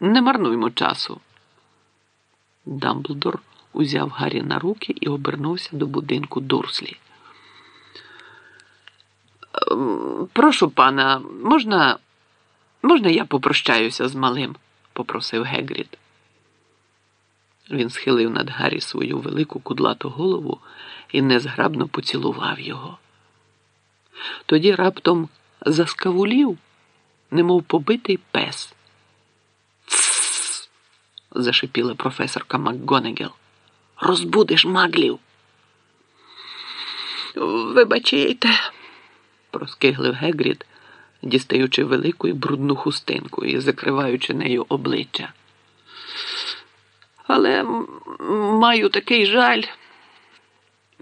Не марнуймо часу. Дамблдор узяв Гаррі на руки і обернувся до будинку Дурслі. «Ем, Прошу пана, можна, можна я попрощаюся з малим? попросив Гегрід. Він схилив над Гаррі свою велику кудлату голову і незграбно поцілував його. Тоді раптом заскавулів, немов побитий пес. Зашипіла професорка МакГонегел. Розбудиш маглів. Вибачайте, проскиглив Гегрід, дістаючи велику і брудну хустинку і закриваючи нею обличчя. Але маю такий жаль.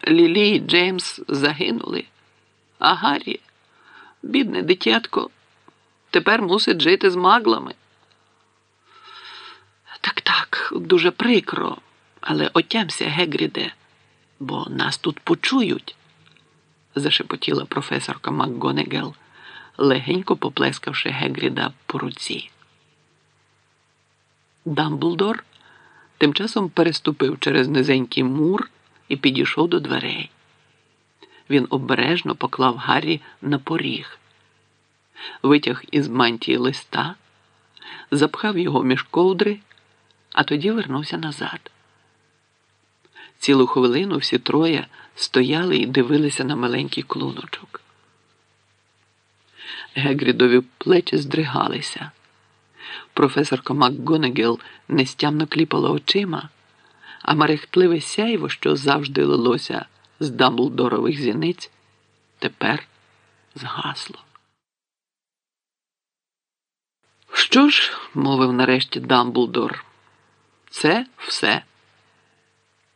Лілі і Джеймс загинули, а Гаррі, бідне дитятко, тепер мусить жити з маглами. Так, так, дуже прикро, але отямся, Гегріде, бо нас тут почують, зашепотіла професорка МакГонегел, легенько поплескавши Гегріда по руці. Дамблдор тим часом переступив через низенький мур і підійшов до дверей. Він обережно поклав Гаррі на поріг, витяг із мантії листа, запхав його між ковдри, а тоді вернувся назад. Цілу хвилину всі троє стояли і дивилися на маленький клуночок. Гегрідові плечі здригалися. Професорка МакГонегел нестямно кліпала очима, а мерехтливе сяйво, що завжди лилося з Дамблдорових зіниць, тепер згасло. Що ж, мовив нарешті Дамблдор, це все.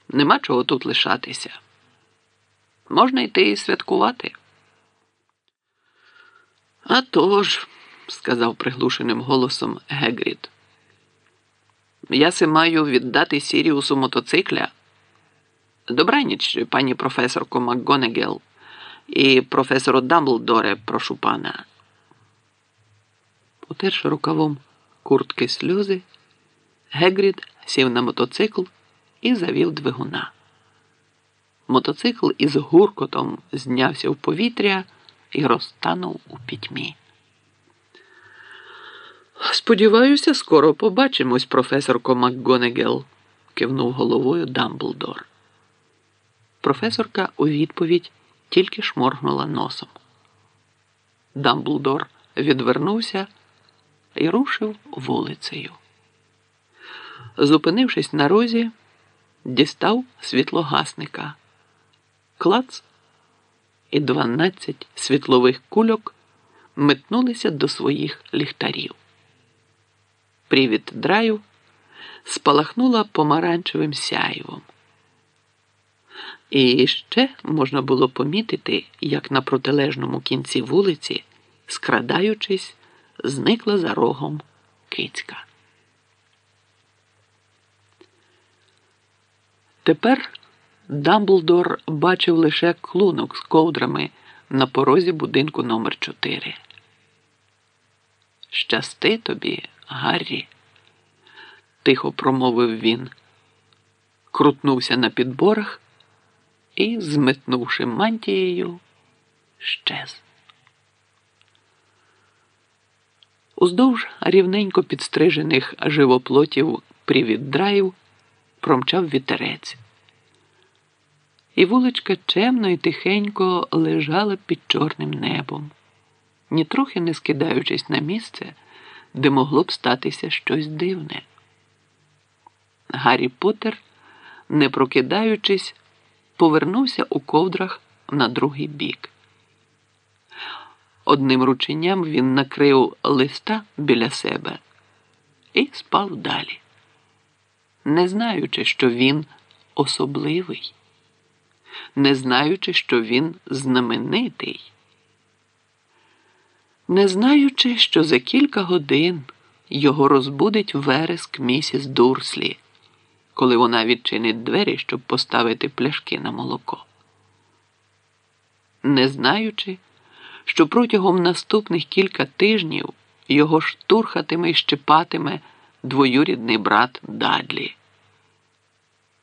Нема чого тут лишатися. Можна йти і святкувати. «А тож», – сказав приглушеним голосом Гегрід. Я се маю віддати Сіріусу мотоцикля. Добраніч, пані професорко МакГонегел і професору Дамблдоре, прошу пана. Утерши рукавом куртки сльози, Гегрід сів на мотоцикл і завів двигуна. Мотоцикл із гуркотом знявся в повітря і розтанув у пітьмі. Сподіваюся, скоро побачимось, професорко МакГонегел, кивнув головою Дамблдор. Професорка у відповідь тільки шморгнула носом. Дамблдор відвернувся і рушив вулицею. Зупинившись на розі, дістав світлогасника. Клац і дванадцять світлових кульок метнулися до своїх ліхтарів. Привід драю спалахнула помаранчевим сяйвом. І ще можна було помітити, як на протилежному кінці вулиці, скрадаючись, зникла за рогом кицька. Тепер Дамблдор бачив лише клунок з ковдрами на порозі будинку номер 4 Щасти тобі, Гаррі, тихо промовив він, крутнувся на підборах і, зметнувши мантією, щез. Уздовж рівненько підстрижених живоплотів привіддраїв промчав вітерець. І вуличка чемно і тихенько лежала під чорним небом, нітрохи не скидаючись на місце, де могло б статися щось дивне. Гаррі Поттер, не прокидаючись, повернувся у ковдрах на другий бік. Одним рученням він накрив листа біля себе і спав далі, не знаючи, що він особливий, не знаючи, що він знаменитий, не знаючи, що за кілька годин його розбудить вереск місіс Дурслі, коли вона відчинить двері, щоб поставити пляшки на молоко. Не знаючи, що протягом наступних кілька тижнів його штурхатиме і щепатиме двоюрідний брат Дадлі.